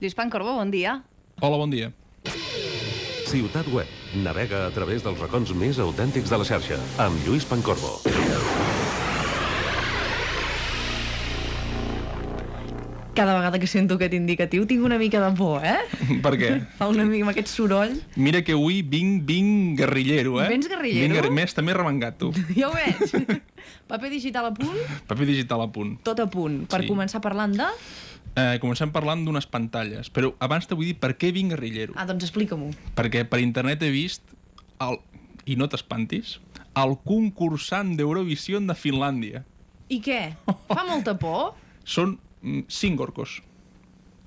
Lluís Pancorbo, bon dia. Hola, bon dia. Ciutat Web. Navega a través dels racons més autèntics de la xarxa. Amb Lluís Pancorbo. Cada vegada que sento aquest indicatiu tinc una mica de por, eh? Per què? Fa una mica amb aquest soroll. Mira que avui vinc, vinc guerrillero, eh? Vens guerrillero? Vinc guerri... Més, també remengat, tu. Ja ho veig. Paper digital a punt, Paper digital a punt. tot a punt. Per Sí. començar parlant de... Eh, comencem parlant d'unes pantalles, però abans te vull dir per què vinc guerrillero. Ah, doncs explica-m'ho. Perquè per internet he vist, el... i no t'espantis, el concursant d'Eurovisió de Finlàndia. I què? Fa molta por? Són mm, cinc orcos.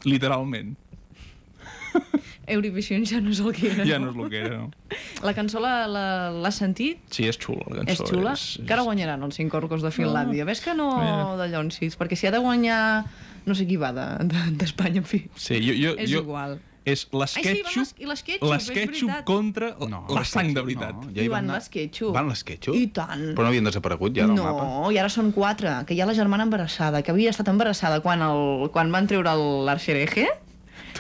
Literalment. Eurovision ja no és el que era. Ja no és el que era, no? La cançó l'has sentit? Sí, és xula, la És cançó. xula? És, Que ara guanyaran els cinc orcos de Finlàndia. Ves que no Mira. de llonsis? Perquè si ha de guanyar... No sé qui va de- de- d'Espanya, de, en fi. Sí, jo, jo, És jo, igual. És Ai, sí, van l'esquetxup les- i l'esquetxup, és l'esquetxup veritat. contra la, No, la sang de veritat. No, I hi van anar- l'esquetxup. Van l'esquetxup? I tant. Però no havien desaparegut ja del no, mapa? i ara són quatre, que hi ha la germana embarassada, que havia estat embarassada quan, el, quan van treure l'Arxereje.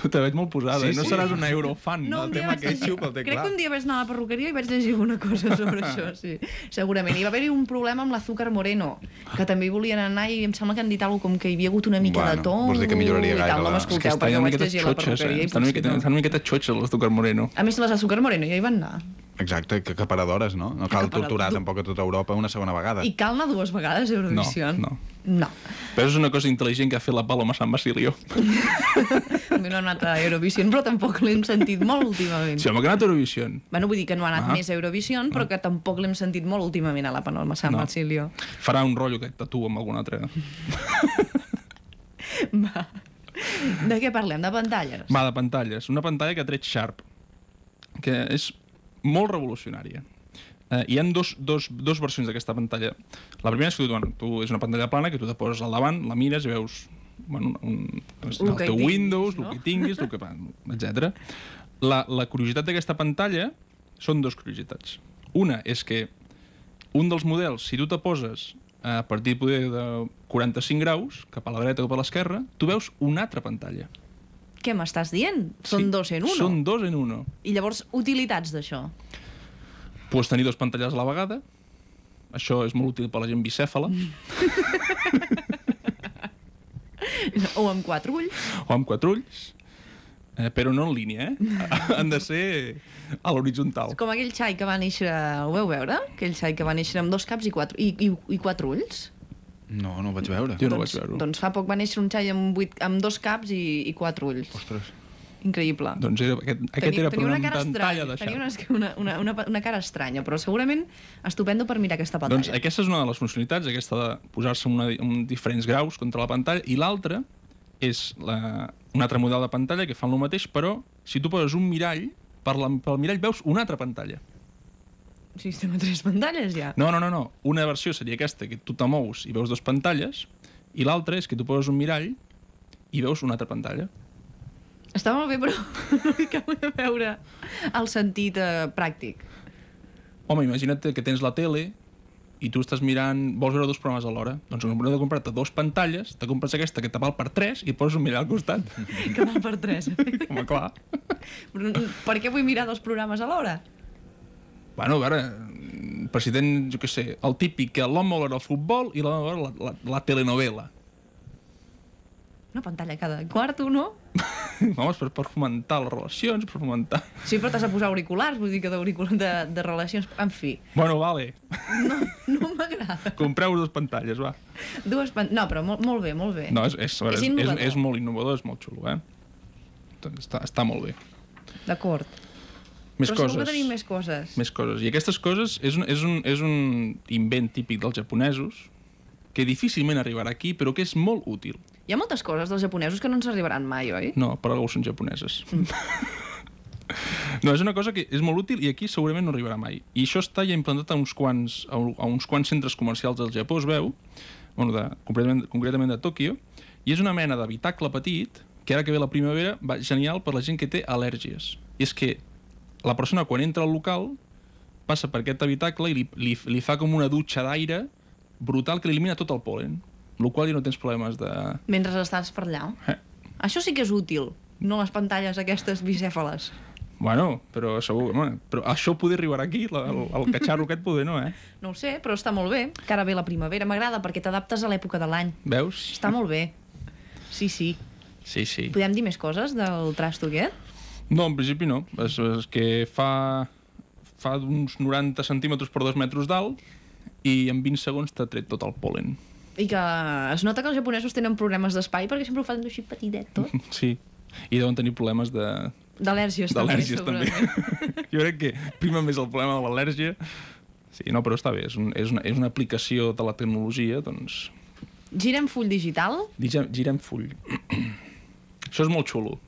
Tu te veig molt posada, Sí, eh? no sí. seràs una eurofan No, del un dia tema llegir- ketchup, el té Crec clar. que un dia vaig anar a la perruqueria i vaig llegir una cosa sobre això, sí. Segurament. I va haver-hi un problema amb l'Azúcar Moreno, que també hi volien anar i em sembla que han dit alguna com que hi havia hagut una mica Bueno, de to. vols dir que milloraria gaire tal. No m'escolteu, perquè ho una vaig llegir a la xotxes, perruqueria eh? Estan una miqueta, no. estan una miqueta xotxes, les d'Ucar Moreno. A més, les Azúcar Moreno ja hi van anar. Exacte, que acaparadores, no? No cal torturar tampoc a tota Europa una segona vegada. I cal anar dues vegades a Eurovisió. No, no. No. Però és una cosa intel·ligent que ha fet la Paloma San Basilio. També no ha anat a Eurovisió, però tampoc l'hem sentit molt últimament. Sí, home, que ha anat a Eurovisió. Bueno, vull dir que no ha anat Ah. més a Eurovisió, però que tampoc l'hem sentit molt últimament a la Paloma San No. Basilio. Farà un rotllo que tatu amb algun altre. Va. De què parlem? De pantalles? Va, de pantalles. Una pantalla que ha tret Sharp, que és molt revolucionària. Eh, hi ha dos, dos, dos versions d'aquesta pantalla. La primera és que tu, bueno, tu, és una pantalla plana que tu te poses al davant, la mires i veus bueno, un, un, Lo el teu tinguis, Windows, no? el que tinguis, el que, etc. La, la curiositat d'aquesta pantalla són dues curiositats. Una és que un dels models, si tu te poses a partir poder de 45 graus, cap a la dreta o cap a l'esquerra, tu veus una altra pantalla. Què m'estàs dient? Són Sí, dos en uno. Són dos en uno. I llavors, utilitats d'això? Pots tenir dues pantalles a la vegada. Això és molt útil per la gent bicèfala. O amb quatre ulls? o amb quatre ulls. Eh, però no en línia, eh? Han de ser a l'horitzontal. Com aquell xai que va néixer... Ho veu veure? Aquell xai que va néixer amb dos caps i quatre, i, i, i quatre ulls? No, no ho vaig veure. Jo no doncs, vaig veure-ho. Doncs fa poc va néixer un xai amb, vuit, amb dos caps i, i quatre ulls. Ostres. Increïble. Doncs era, aquest, aquest era per una, cara pantalla de tenia una, una, una, una, una cara estranya, però segurament estupendo per mirar aquesta pantalla. Doncs aquesta és una de les funcionalitats, aquesta de posar-se en, una, en diferents graus contra la pantalla, i l'altra és la, un altre model de pantalla que fan el mateix, però si tu poses un mirall, per la, pel mirall veus una altra pantalla. Sistema tres pantalles, ja. No, no, no, no. Una versió seria aquesta, que tu te mous i veus dues pantalles, i l'altra és que tu poses un mirall i veus una altra pantalla. Està molt bé, però acabo de veure el sentit eh, pràctic. Home, imagina't que tens la tele i tu estàs mirant, vols veure dos programes alhora. Doncs en de comprar-te dos pantalles, te compres aquesta que te val per tres i poses un mirall al costat. Que val per tres. Home, clar. Però, per què vull mirar dos programes alhora? Bueno, a veure, per si tens, jo què sé, el típic que l'home vol veure el futbol i l'home vol veure la, la, la telenovela. Una pantalla cada quarto, no? És per, per fomentar les relacions, per fomentar... Sí, però t'has de posar auriculars, vull dir que d'auriculars de, de relacions... En fi, Bueno, vale, no, no m'agrada. compreu dues pantalles, va. Dues pan... No, però molt, molt bé, molt bé. No, és, és, És és, és, és molt innovador, és molt xulo, eh? Doncs Està, està molt bé. D'acord. Més però coses. segur que tenim més coses. Més coses. I aquestes coses és un, és un, és un invent típic dels japonesos que difícilment arribarà aquí, però que és molt útil. Hi ha moltes coses dels japonesos que no ens arribaran mai, oi? No, per algú són japoneses. no, és una cosa que és molt útil i aquí segurament no arribarà mai. I això està ja implantat a uns quants, a, un- a uns quants centres comercials del Japó, es veu, bueno, de, concretament, concretament de Tòquio, i és una mena d'habitacle petit que ara que ve la primavera va genial per la gent que té al·lèrgies. I és que la persona quan entra al local passa per aquest habitacle i li, li, li fa com una dutxa d'aire brutal que li elimina tot el polen, el qual ja no tens problemes de... Mentre estàs per allà. Eh. Això sí que és útil. no les pantalles aquestes bicèfales. Bueno, però segur... Bueno, però això poder arribar aquí, la, el, el catxarro aquest poder no, eh? No ho sé, però està molt bé, que ara ve la primavera. M'agrada perquè t'adaptes a l'època de l'any. Veus? Està molt bé. Sí, sí. Sí, sí. Podem dir més coses del trasto aquest? No, en principi no. És, és que fa, fa uns 90 centímetres per 2 metres d'alt i en 20 segons t'ha tret tot el polen. I que es nota que els japonesos tenen problemes d'espai perquè sempre ho fan així petitet tot. Sí. I deuen tenir problemes de... D'al·lèrgies també, també. jo crec que prima més el problema de l'al·lèrgia. Sí, no, però està bé. És, un, és, una, és una aplicació de la tecnologia, doncs... Girem full digital. Girem, girem full. Això és molt xulo.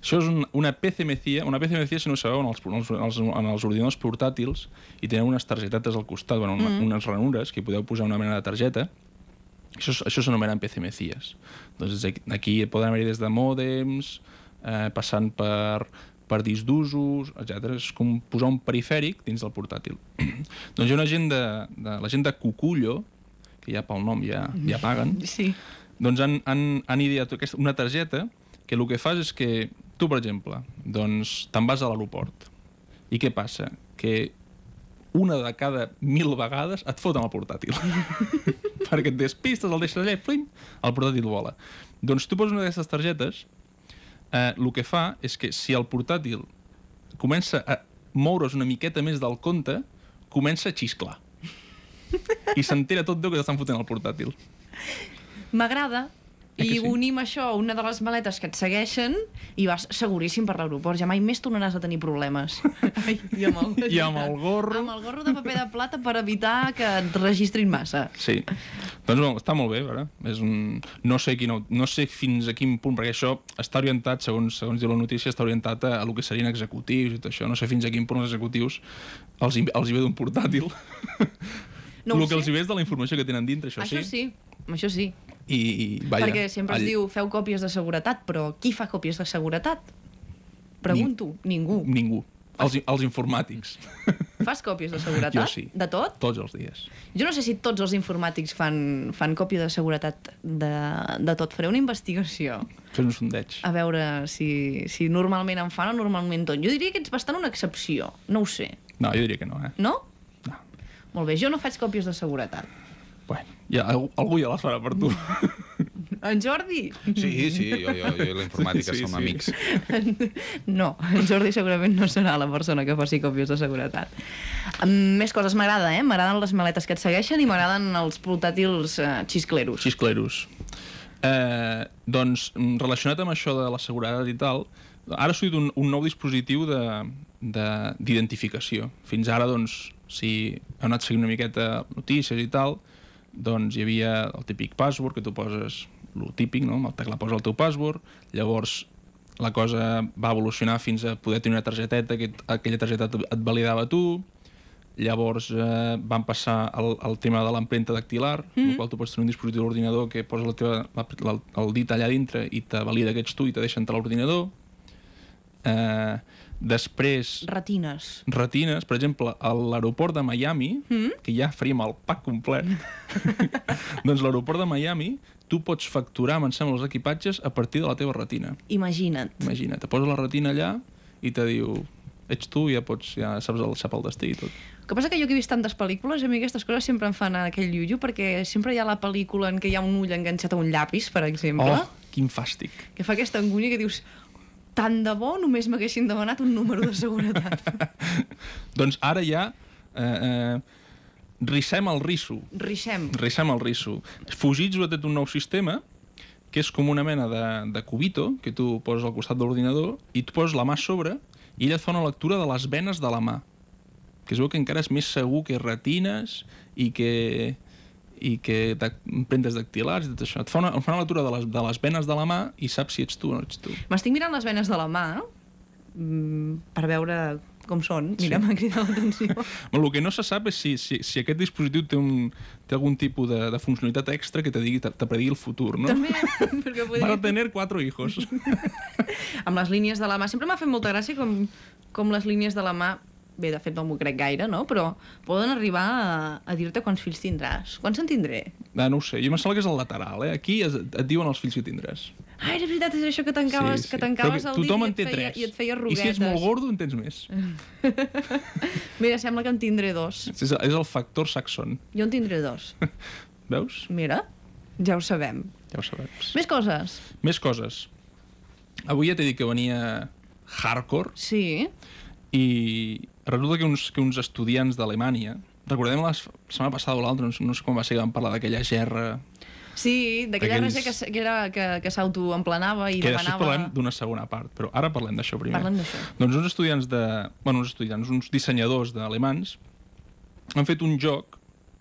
Això és un, una PCMCIA, una PCMCIA, si no ho sabeu, en els, en els, en els, en els ordinadors portàtils i tenen unes targetetes al costat, bueno, una, mm. unes ranures que hi podeu posar una mena de targeta. Això, això s'anomenen PCMCIAs. Doncs aquí poden haver-hi des de mòdems, eh, passant per, per discs d'usos, etc. És com posar un perifèric dins del portàtil. doncs hi ha una gent de, de, la gent de Cucullo, que ja pel nom ja, ja paguen, Sí. doncs han, han, han ideat aquesta, una targeta que el que fas és que tu, per exemple, doncs te'n vas a l'aeroport. I què passa? Que una de cada mil vegades et foten el portàtil. Perquè et despistes, el deixes allà i flim, el portàtil vola. Doncs tu poses una d'aquestes targetes, eh, el que fa és que si el portàtil comença a moure's una miqueta més del compte, comença a xisclar. I s'entera tot Déu que t'estan fotent el portàtil. M'agrada i sí? unim això a una de les maletes que et segueixen i vas seguríssim per l'aeroport. Ja mai més tornaràs a tenir problemes. Ai, I amb el, I amb el gorro. Amb el gorro de paper de plata per evitar que et registrin massa. Sí. Doncs bueno, està molt bé, veure. És un... no, sé quin, no sé fins a quin punt, perquè això està orientat, segons, segons diu la notícia, està orientat a, a el que serien executius i tot això. No sé fins a quin punt els executius els, els hi ve d'un portàtil. No el que sé. els hi ve és de la informació que tenen dintre, això, Això sí, això sí. I, i vaja, Perquè sempre es all- diu feu còpies de seguretat, però qui fa còpies de seguretat? Pregunto, ningú. Ningú. Els, els informàtics. Fas còpies de seguretat? Jo sí. De tot? Tots els dies. Jo no sé si tots els informàtics fan, fan còpia de seguretat de, de tot. Faré una investigació Fes un sondeig. a veure si, si normalment en fan o normalment tot. Jo diria que ets bastant una excepció. No ho sé. No, jo diria que no, eh? No? No. Molt bé, jo no faig còpies de seguretat. Bueno, ja, algú, algú ja les farà per tu. En Jordi? Sí, sí, jo, jo, jo i la informàtica Sí, som sí. amics. No, en Jordi segurament no serà la persona que faci còpies de seguretat. Més coses m'agrada, eh? M'agraden les maletes que et segueixen i m'agraden els portàtils uh, xiscleros. Xiscleros. Eh, doncs, mm, relacionat amb això de la seguretat i tal, ara ha sortit un, un nou dispositiu de- de- d'identificació. Fins ara, doncs, si heu anat seguint una miqueta notícies i tal, doncs hi havia el típic password que tu poses, el típic, no? amb el tecla posa el teu password, llavors la cosa va evolucionar fins a poder tenir una targeteta, que aquella targeta et, validava tu, llavors eh, van passar al, al tema de l'empremta dactilar, mm. el qual tu pots tenir un dispositiu a l'ordinador que posa la teva, la, la, el dit allà dintre i te valida que ets tu i te deixa entrar a l'ordinador. Eh, després, Retines. retines, per exemple, a l'aeroport de Miami, mm? que ja faríem el pack complet, doncs l'aeroport de Miami tu pots facturar, em sembla, els equipatges a partir de la teva retina. Imagina't. Imagina't, te poses la retina allà i te diu ets tu, ja pots, ja saps el, sap el destí i tot. El que passa que jo que he vist tantes pel·lícules, a mi aquestes coses sempre em fan aquell llullo, perquè sempre hi ha la pel·lícula en què hi ha un ull enganxat a un llapis, per exemple, Oh, quin fàstic. que fa aquesta angúnia que dius tant de bo només m'haguessin demanat un número de seguretat. doncs ara ja eh, eh, rissem el risso. Rixem. Rissem el risso. Fujitsu ha tret un nou sistema que és com una mena de, de cubito que tu poses al costat de l'ordinador i tu poses la mà sobre i ella et fa una lectura de les venes de la mà que es veu que encara és més segur que retines i que i que empremtes dactilars i tot això. Et fa una, et fa una lectura de les, de les venes de la mà i saps si ets tu o no ets tu. M'estic mirant les venes de la mà mm, per veure com són. Mira, Sí. m'ha cridat l'atenció. El que no se sap és si, si, si aquest dispositiu té, un, té algun tipus de, de funcionalitat extra que te, digui, te, te predigui el futur, no? També, perquè a podria... tener cuatro hijos. Amb les línies de la mà. Sempre m'ha fet molta gràcia com, com les línies de la mà bé, de fet no m'ho crec gaire, no? Però poden arribar a, a dir-te quants fills tindràs. Quants en tindré? Ah, no ho sé, jo em sembla que és el lateral, eh? Aquí es, et diuen els fills que tindràs. Ah, era veritat, és això que tancaves, que tancaves el dit i et, feia, tres. i et feia I roguetes. si ets molt gordo, en tens més. Mira, sembla que en tindré dos. És, és el factor Saxon. Jo en tindré dos. Veus? Mira, ja ho sabem. Ja ho sabem. Més coses? Més coses. Avui ja t'he dit que venia hardcore Sí. I resulta que uns, que uns estudiants d'Alemanya recordem la setmana passada o l'altra, no, sé- no sé com va ser que vam parlar d'aquella gerra Sí, d'aquella Aquells... que, que, era, que, que s'autoemplenava i que demanava... parlem d'una segona part, però ara parlem d'això primer. Parlem d'això. Doncs uns estudiants de... Bueno, uns estudiants, uns dissenyadors d'alemans han fet un joc,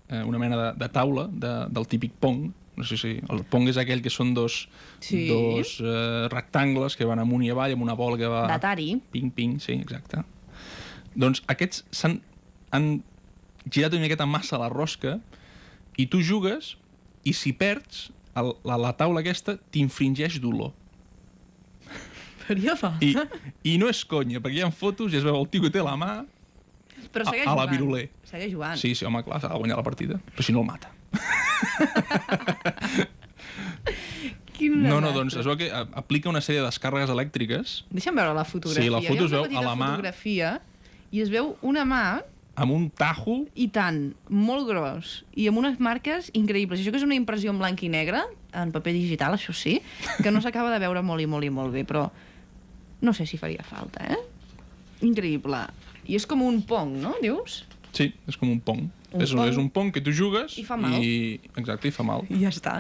eh, una mena de, de taula de, del típic Pong. No sé si... El Pong és aquell que són dos, Sí. dos eh, rectangles que van amunt i avall amb una bola que va... D'Atari. Ping, ping, sí, exacte. Doncs aquests s'han han girat una miqueta massa la rosca i tu jugues i si perds, el, la, la taula aquesta t'infringeix dolor. Faria falta. I, I no és conya, perquè hi ha fotos i es veu el tio que té la mà... Però a- segueix a la jugant. viruler. Segueix jugant. Sí, sí, home, clar, s'ha de guanyar la partida. Però si no el mata. No, no, doncs es veu que aplica una sèrie de descàrregues elèctriques Deixa'm veure la fotografia. Sí, la foto es veu a la mà. fotografia i es veu una mà amb un tajo... i tant, molt gros, i amb unes marques increïbles. Això que és una impressió en blanc i negre, en paper digital, això sí, que no s'acaba de veure molt i molt i molt bé, però no sé si faria falta, eh? Increïble. I és com un pong, no, dius? Sí, és com un pong. Un és, un, pong. és un pong que tu jugues... I fa mal. I, exacte, i fa mal. I ja està.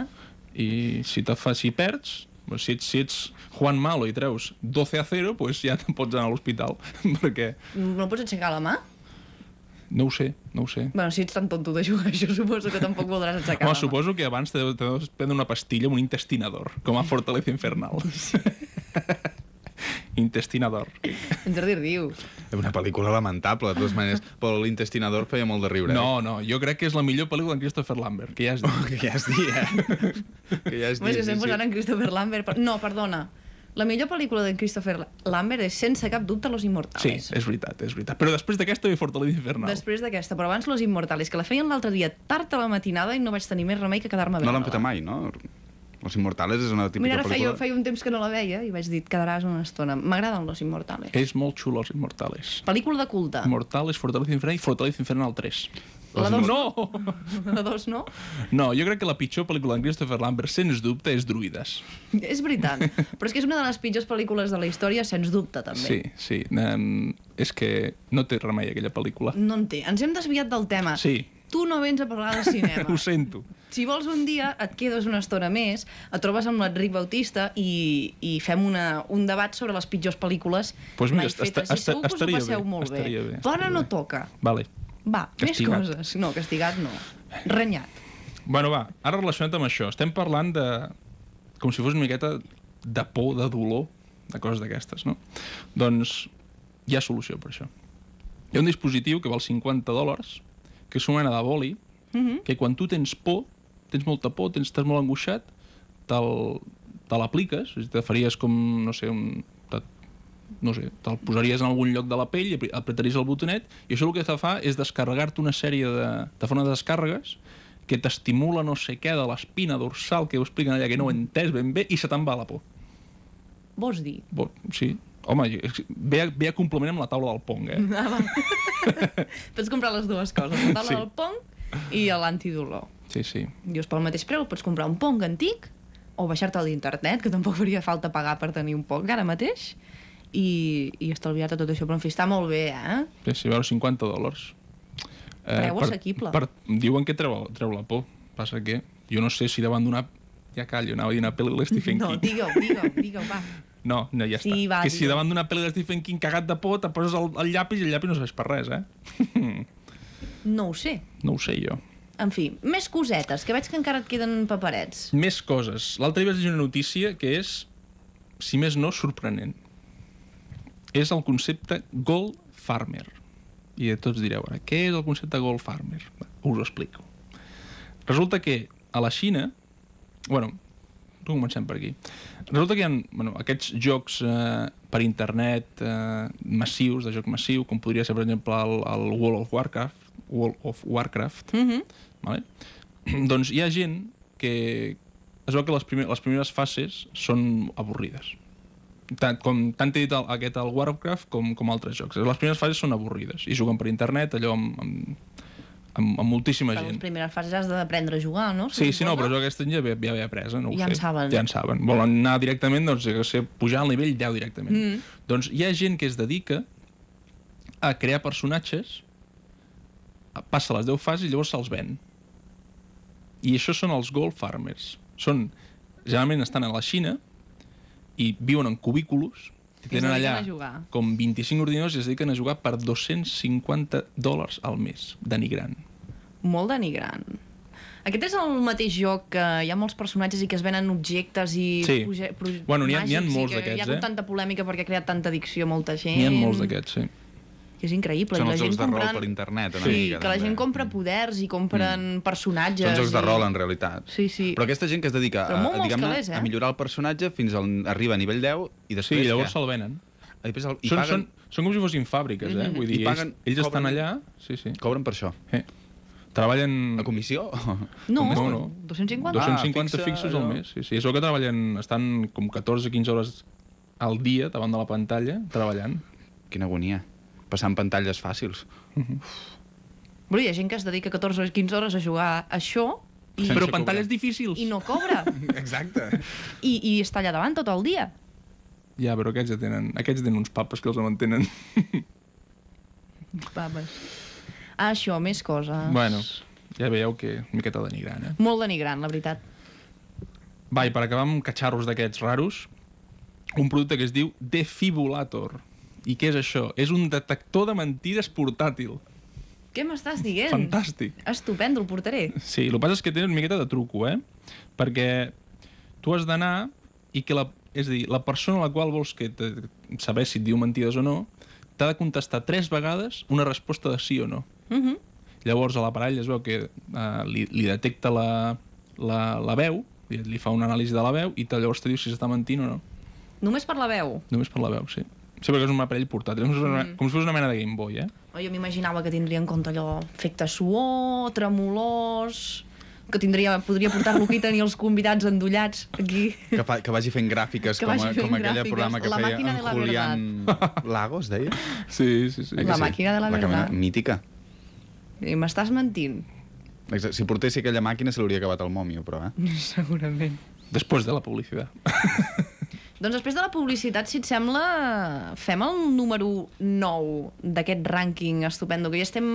I si, te fa, si perds, si ets, si ets Juan Malo i treus 12 a 0, doncs ja te'n pots anar a l'hospital. perquè No pots aixecar la mà? no ho sé, no ho sé. Bueno, si ets tan tonto de jugar, això suposo que tampoc voldràs aixecar Home, la mà. suposo que abans t'he t'he de prendre una pastilla amb un intestinador, com a Fortaleza Infernal. intestinador. En Jordi riu. És una pel·lícula lamentable, de totes maneres, però l'intestinador feia molt de riure. No, no, jo crec que és la millor pel·lícula d'en Christopher Lambert, que ja has dit. Eh? Que ja es dia. que ja es dia, estem sí, posant sí. en Christopher Lambert. Però... No, perdona. La millor pel·lícula de Christopher Lambert és sense cap dubte Los Sí, Immortales. és veritat, és veritat. Però després d'aquesta ve Fortaleza Infernal. Després d'aquesta, però abans Los Immortales, que la feien l'altre dia tard a la matinada i no vaig tenir més remei que quedar-me a No l'han veure-la. feta mai, no? Los Immortales és una típica Mira, ara feia, pel·lícula... feia un temps que no la veia i vaig dir, quedaràs una estona. M'agraden Los Immortales. És molt xulo, els Immortales. Pel·lícula de culte. Immortales, Fortaleza Infernal i Fortaleza Infernal 3. La dos No! La dos no? No, jo crec que la pitjor pel·lícula d'en Christopher Lambert, sens dubte, és Druides. És veritat. Però és que és una de les pitjors pel·lícules de la història, sens dubte, també. Sí, sí. Um, és que no té remei aquella pel·lícula. No en té. Ens hem desviat del tema. Sí, Tu no vens a parlar de cinema. ho sento. Si vols un dia, et quedes una estona més, et trobes amb l'Enric Bautista i, i fem una, un debat sobre les pitjors pel·lícules Pues mira, mai fetes. est- I segur que us ho passeu bé, molt bé. bé, estaria no bé. toca. Vale. Va, Castigat. més coses. No, castigat no. Renyat. Bueno, va, ara relacionat amb això. Estem parlant de... com si fos una miqueta de por, de dolor, de coses d'aquestes, no? Doncs hi ha solució per això. Hi ha un dispositiu que val 50 dòlars, que és una mena de boli, Mhm. que quan tu tens por, tens molta por, tens, estàs molt angoixat, te l'apliques, te faries com, no sé, un, te, no sé, te'l posaries en algun lloc de la pell, apretaries el botonet, i això el que te fa és descarregar-te una sèrie de... te fa unes descàrregues que t'estimula no sé què de l'espina dorsal, que ho expliquen allà que no ho he entès ben bé, i se te'n va la por. Vols dir? Bo, sí. Home, ve a, ve a complement amb la taula del Pong, eh? Ah, pots comprar les dues coses, la taula Sí. del pong i l'antidolor. Sí, sí. Dius, pel mateix preu pots comprar un pong antic o baixar-te'l d'internet, que tampoc faria falta pagar per tenir un pong ara mateix, i, i estalviar-te tot això. Però en fi, està molt bé, eh? Sí, sí, veure, 50 dòlars. Preu assequible. Per, diuen que treu, treu la por. Passa que jo no sé si davant d'una... Ja callo, anava a dir una pel·li de Stephen No, King. digue-ho, digue-ho, digue-ho, va. No, no, ja Sí, està. va, que si davant d'una pel·li de Stephen King cagat de por, te poses el, el llapis i el llapis no serveix per res, eh? No ho sé. no ho sé jo. En fi, més cosetes, que veig que encara et queden paperets. Més coses. L'altre dia vaig llegir una notícia que és, si més no, sorprenent. És el concepte Gold Farmer. I tots direu, ara, què és el concepte Gold Farmer? Us ho explico. Resulta que a la Xina, bueno, comencem per aquí. Resulta que hi ha bueno, aquests jocs eh, per internet eh, massius, de joc massiu, com podria ser, per exemple, el, el World of Warcraft, World of Warcraft, Mm -hmm. vale? doncs hi ha gent que es veu que les, primer, les primeres fases són avorrides. Tant, com, tant he dit el, aquest, el Warcraft, com, com altres jocs. Les primeres fases són avorrides i juguen per internet, allò amb, amb, amb, amb moltíssima Per les gent. primeres fases has d'aprendre a jugar, no? Sí, sí, no, però jo aquesta ja, ja ve apresa, no ho Ja sé. en saben. Ja en saben. Volen anar directament, doncs, què sé, pujar al nivell 10 directament. Mm. Doncs hi ha gent que es dedica a crear personatges, passa les 10 fases i llavors se'ls ven. I això són els gold farmers. Són, generalment estan a la Xina i viuen en cubículos es tenen allà com 25 ordinadors i es dediquen a jugar per 250 dòlars al mes, denigrant. Molt denigrant. Aquest és el mateix joc que hi ha molts personatges i que es venen objectes i Sí. proje- pro- Bueno, n'hi ha- ha molts que Hi ha d'aquests, eh? tanta polèmica perquè ha creat tanta addicció a molta gent. N'hi ha molts d'aquests, sí. Que és increïble. Són i la els gent jocs de rol comprant... per internet, una Sí, mica, que la també. gent compra poders i compren personatges. Són jocs de i- rol, en realitat. Sí, sí. Però aquesta gent que es dedica a, a, calés, eh? a millorar el personatge fins al arriba a nivell 10 i Sí, després... llavors què? se'l venen. I després el, i Són, paguen, són, són com si fossin fàbriques, eh? Mhm. Vull dir, I paguen- ells, ells estan cobren- allà... Sí, sí. cobren per això. Eh. Treballen... A comissió? No, No, no. 250. 250 fixa, fixos allò. al mes. Sí, sí. És el que treballen... Estan com 14-15 hores al dia davant de la pantalla treballant. Quina agonia. Passant pantalles fàcils. Però hi ha gent que es dedica 14 o 15 hores a jugar a això i, Sense Però cobrar. pantalles difícils. i no cobra. Exacte. I, I està allà davant tot el dia. Ja, però aquests ja tenen... Aquests tenen uns papes que els mantenen. Pames. Ah, això, més coses. bueno, ja veieu que una miqueta denigrant, eh? Molt denigrant, la veritat. Va, i per acabar amb catxarros d'aquests raros, un producte que es diu Defibulator. I què és això? És un detector de mentides portàtil. Què m'estàs dient? Fantàstic. Estupendo, el portaré. Sí, el que passa és que té una miqueta de truco, eh? Perquè tu has d'anar i que la... És a dir, la persona a la qual vols que te, saber si et diu mentides o no, t'ha de contestar tres vegades una resposta de sí o no. Uh -huh. Llavors a l'aparell es veu que uh, li, li detecta la, la, la veu, li, li fa una anàlisi de la veu i te, llavors te diu si s'està mentint o no. Només per la veu. Només per la veu, sí. Sí, perquè és un aparell portàtil, fos una, com si fos una mena de Game Boy, eh? Oh, jo m'imaginava que tindria en compte allò, efecte suor, tremolors... Que tindria, podria portar-lo aquí i tenir els convidats endollats aquí. Que, fa, que vagi fent gràfiques Que com, a, fent com aquell gràfiques. programa que La feia màquina de en la Julián Lagos, deia? Sí, sí, sí. Eh La màquina de la que verdad. Mítica. I m'estàs mentint? Exacte. Si portessi aquella màquina se l'hauria acabat el mòmio, però, eh? Segurament. Després de la publicitat. Doncs després de la publicitat, si et sembla, fem el número 9 d'aquest rànquing estupendo, que ja estem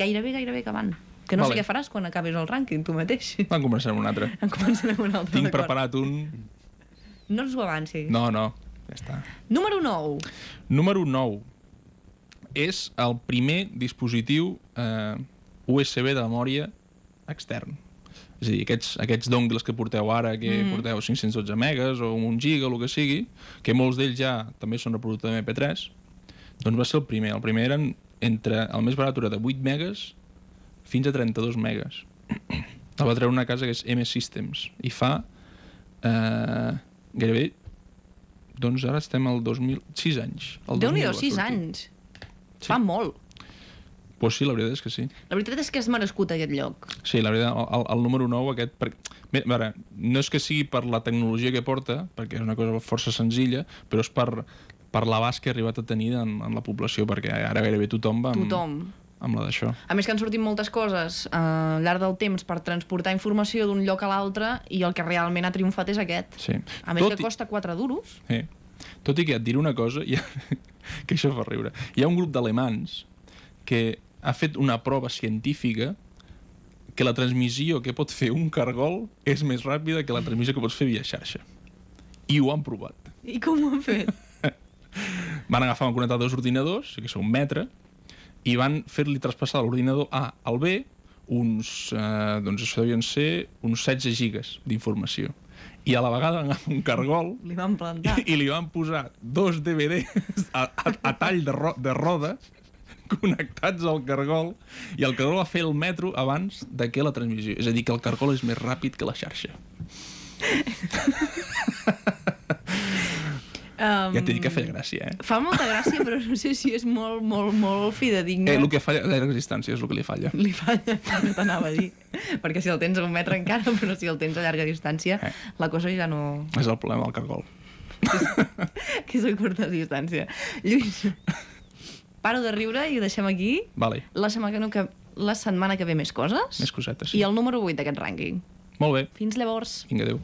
gairebé, gairebé acabant. Que no Vale. sé què faràs quan acabis el rànquing, tu mateix. Va començar amb un altre. En començarem un altre, Tinc preparat un... No ens ho avancis. No, no, ja està. Número 9. Número 9. És el primer dispositiu eh, USB de memòria extern. És a dir, aquests, aquests dongles que porteu ara, que mm. porteu 512 megas o un giga, el que sigui, que molts d'ells ja també són reproducte de MP3, doncs va ser el primer. El primer eren entre... El més barat era de 8 megas fins a 32 megas. El va treure una casa que és M Systems i fa eh, gairebé doncs ara estem al 2000... 6 anys. El 2000 Déu-n'hi-do, va 6 sortir. anys. Fa molt. Pues sí, la veritat és que sí. La veritat és que és merescut aquest lloc. Sí, la veritat, el, el, número 9 aquest... Per... Bé, a veure, no és que sigui per la tecnologia que porta, perquè és una cosa força senzilla, però és per, per l'abast que ha arribat a tenir en, en la població, perquè ara gairebé tothom va amb, Tothom. amb la d'això. A més que han sortit moltes coses eh, al llarg del temps per transportar informació d'un lloc a l'altre i el que realment ha triomfat és aquest. Sí. A més Tot que costa 4 duros. Sí. Tot i que et diré una cosa, ha... que això fa riure. Hi ha un grup d'alemans que ha fet una prova científica que la transmissió que pot fer un cargol és més ràpida que la transmissió que pots fer via xarxa. I ho han provat. I com ho han fet? Van agafar, van connectar dos ordinadors, que són un metre, i van fer-li traspassar l'ordinador A al B uns, eh, doncs això devien ser uns 16 gigas d'informació. I a la vegada van agafar un cargol Li van plantar. i, i li van posar dos DVDs a, a, a tall de, ro de roda connectats al cargol i el cargol va fer el metro abans de que la transmissió. És a dir, que el cargol és més ràpid que la xarxa. Um, Ja t'he dit que feia gràcia, eh? Fa molta gràcia, però no sé si és molt, molt, molt fidedigne. Eh, el que falla, la llarga distància és el que li falla. Li falla, no t'anava a dir. Perquè si el tens a un metre encara, però si el tens a llarga distància, Eh. la cosa ja no... És el problema del cargol. que és a curta distància. Lluís, paro de riure i ho deixem aquí. Vale, La setmana que, la setmana que ve més coses. més cosetes, sí. I el número 8 d'aquest rànquing. Molt bé, Fins llavors. vinga, adéu.